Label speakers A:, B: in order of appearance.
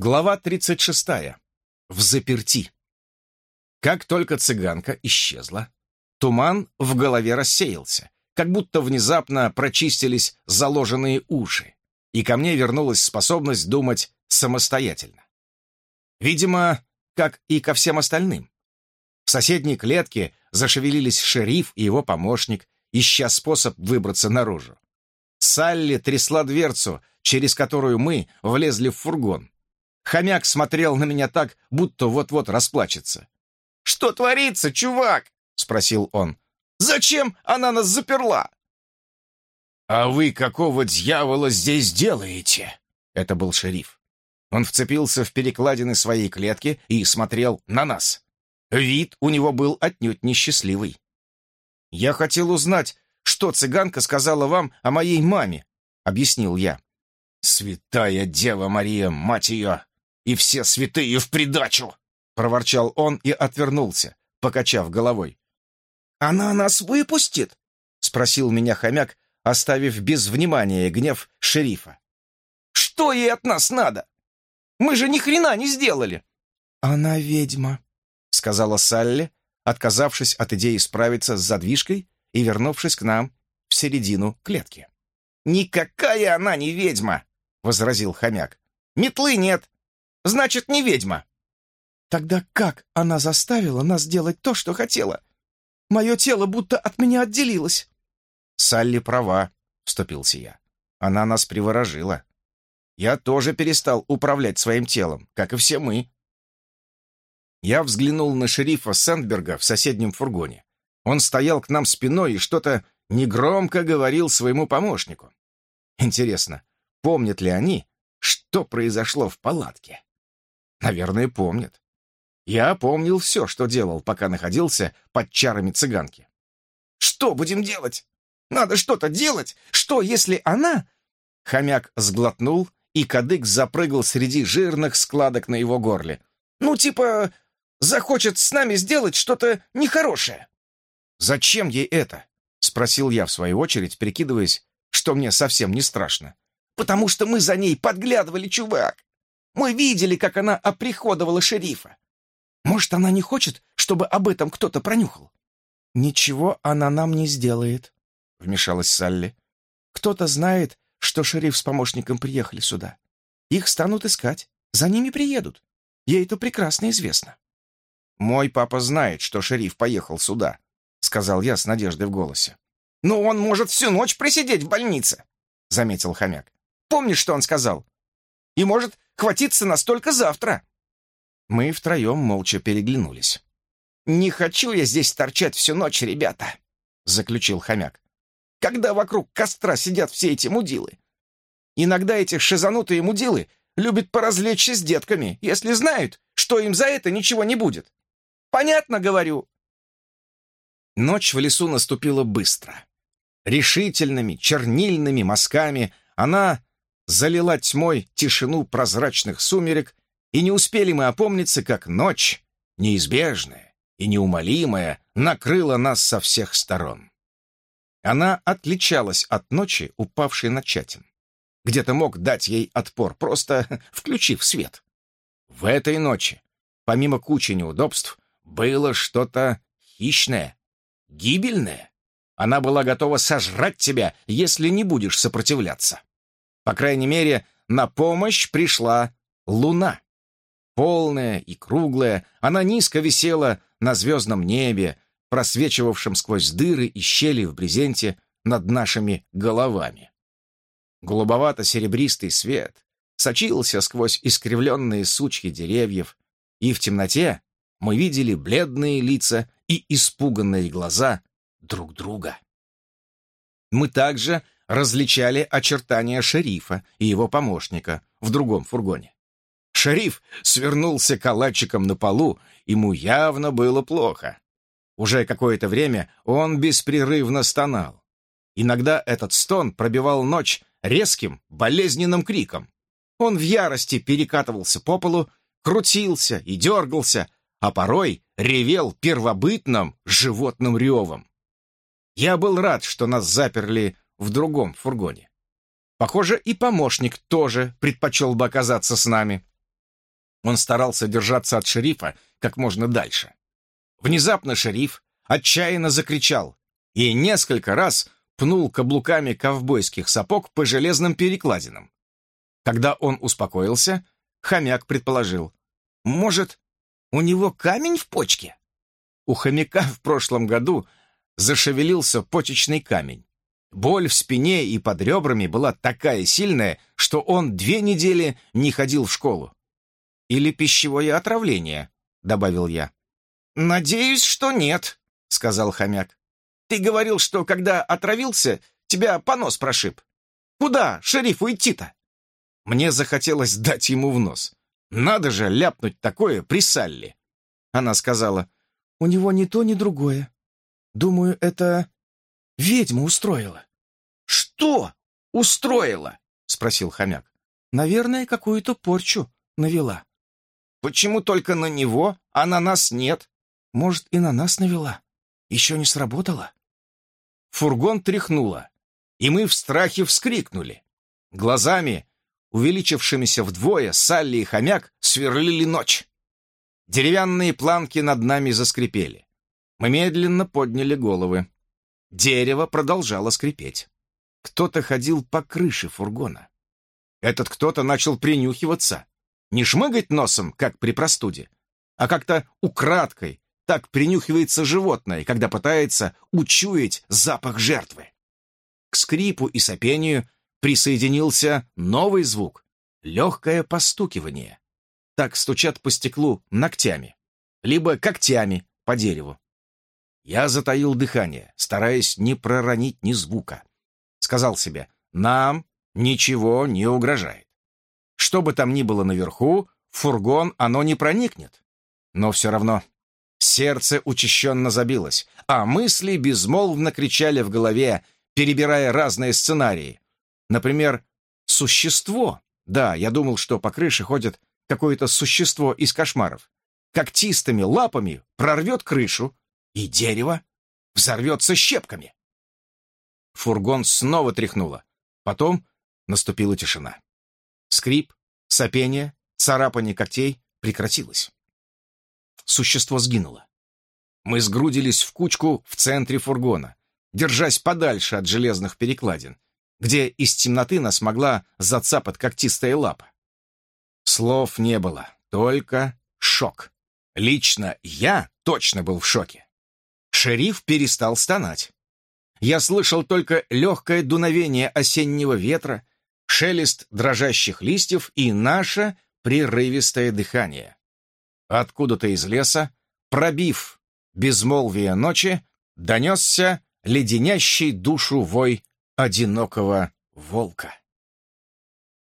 A: Глава 36. В заперти. Как только цыганка исчезла, туман в голове рассеялся, как будто внезапно прочистились заложенные уши, и ко мне вернулась способность думать самостоятельно. Видимо, как и ко всем остальным. В соседней клетке зашевелились шериф и его помощник, ища способ выбраться наружу. Салли трясла дверцу, через которую мы влезли в фургон, Хомяк смотрел на меня так, будто вот-вот расплачется. «Что творится, чувак?» — спросил он. «Зачем она нас заперла?» «А вы какого дьявола здесь делаете?» Это был шериф. Он вцепился в перекладины своей клетки и смотрел на нас. Вид у него был отнюдь несчастливый. «Я хотел узнать, что цыганка сказала вам о моей маме», — объяснил я. «Святая Дева Мария, мать ее! И все святые в придачу!» — проворчал он и отвернулся, покачав головой. «Она нас выпустит?» — спросил меня хомяк, оставив без внимания гнев шерифа. «Что ей от нас надо? Мы же ни хрена не сделали!» «Она ведьма», — сказала Салли, отказавшись от идеи справиться с задвижкой и вернувшись к нам в середину клетки. «Никакая она не ведьма!» — возразил хомяк. «Метлы нет, Значит, не ведьма. Тогда как она заставила нас делать то, что хотела? Мое тело будто от меня отделилось. Салли права, вступился я. Она нас приворожила. Я тоже перестал управлять своим телом, как и все мы. Я взглянул на шерифа Сэндберга в соседнем фургоне. Он стоял к нам спиной и что-то негромко говорил своему помощнику. Интересно, помнят ли они, что произошло в палатке? Наверное, помнят. Я помнил все, что делал, пока находился под чарами цыганки. «Что будем делать? Надо что-то делать! Что, если она...» Хомяк сглотнул, и кадык запрыгал среди жирных складок на его горле. «Ну, типа, захочет с нами сделать что-то нехорошее». «Зачем ей это?» — спросил я, в свою очередь, прикидываясь, что мне совсем не страшно. «Потому что мы за ней подглядывали, чувак. Мы видели, как она оприходовала шерифа. Может, она не хочет, чтобы об этом кто-то пронюхал?» «Ничего она нам не сделает», — вмешалась Салли. «Кто-то знает, что шериф с помощником приехали сюда. Их станут искать, за ними приедут. Ей это прекрасно известно». «Мой папа знает, что шериф поехал сюда», — сказал я с надеждой в голосе. «Но он может всю ночь просидеть в больнице», — заметил хомяк. «Помнишь, что он сказал? И может хватиться настолько завтра!» Мы втроем молча переглянулись. «Не хочу я здесь торчать всю ночь, ребята!» — заключил хомяк. «Когда вокруг костра сидят все эти мудилы? Иногда эти шизанутые мудилы любят поразвлечься с детками, если знают, что им за это ничего не будет. Понятно, говорю?» Ночь в лесу наступила быстро. Решительными, чернильными мазками она залила тьмой тишину прозрачных сумерек, и не успели мы опомниться, как ночь, неизбежная и неумолимая, накрыла нас со всех сторон. Она отличалась от ночи, упавшей на чатин. Где-то мог дать ей отпор, просто включив свет. В этой ночи, помимо кучи неудобств, было что-то хищное, гибельное. Она была готова сожрать тебя, если не будешь сопротивляться. По крайней мере, на помощь пришла луна. Полная и круглая, она низко висела на звездном небе, просвечивавшем сквозь дыры и щели в брезенте над нашими головами. Голубовато-серебристый свет сочился сквозь искривленные сучьи деревьев, и в темноте мы видели бледные лица и испуганные глаза друг друга. Мы также различали очертания шерифа и его помощника в другом фургоне. Шериф свернулся калачиком на полу, ему явно было плохо. Уже какое-то время он беспрерывно стонал. Иногда этот стон пробивал ночь резким, болезненным криком. Он в ярости перекатывался по полу, крутился и дергался, а порой ревел первобытным животным ревом. Я был рад, что нас заперли в другом фургоне. Похоже, и помощник тоже предпочел бы оказаться с нами. Он старался держаться от шерифа как можно дальше. Внезапно шериф отчаянно закричал и несколько раз пнул каблуками ковбойских сапог по железным перекладинам. Когда он успокоился, хомяк предположил, «Может, у него камень в почке?» У хомяка в прошлом году зашевелился почечный камень. Боль в спине и под ребрами была такая сильная, что он две недели не ходил в школу. «Или пищевое отравление», — добавил я. «Надеюсь, что нет», — сказал хомяк. «Ты говорил, что когда отравился, тебя понос прошиб. Куда шерифу идти-то?» Мне захотелось дать ему в нос. Надо же ляпнуть такое при Салли. Она сказала, «У него ни то, ни другое. Думаю, это ведьма устроила». «Что устроила?» — спросил хомяк. «Наверное, какую-то порчу навела». «Почему только на него, а на нас нет?» «Может, и на нас навела. Еще не сработало?» Фургон тряхнуло, и мы в страхе вскрикнули. Глазами, увеличившимися вдвое, Салли и хомяк сверлили ночь. Деревянные планки над нами заскрипели. Мы медленно подняли головы. Дерево продолжало скрипеть. Кто-то ходил по крыше фургона. Этот кто-то начал принюхиваться. Не шмыгать носом, как при простуде, а как-то украдкой, так принюхивается животное, когда пытается учуять запах жертвы. К скрипу и сопению присоединился новый звук — легкое постукивание. Так стучат по стеклу ногтями, либо когтями по дереву. Я затаил дыхание, стараясь не проронить ни звука. Сказал себе, нам ничего не угрожает. Что бы там ни было наверху, в фургон оно не проникнет. Но все равно сердце учащенно забилось, а мысли безмолвно кричали в голове, перебирая разные сценарии. Например, «существо». Да, я думал, что по крыше ходит какое-то существо из кошмаров, когтистыми лапами прорвет крышу, и дерево взорвется щепками. Фургон снова тряхнуло. Потом наступила тишина. Скрип, сопение, царапание когтей прекратилось. Существо сгинуло. Мы сгрудились в кучку в центре фургона, держась подальше от железных перекладин, где из темноты нас могла зацапать когтистая лапа. Слов не было, только шок. Лично я точно был в шоке. Шериф перестал стонать. Я слышал только легкое дуновение осеннего ветра, шелест дрожащих листьев и наше прерывистое дыхание. Откуда-то из леса, пробив безмолвие ночи, донесся леденящий душу вой одинокого волка.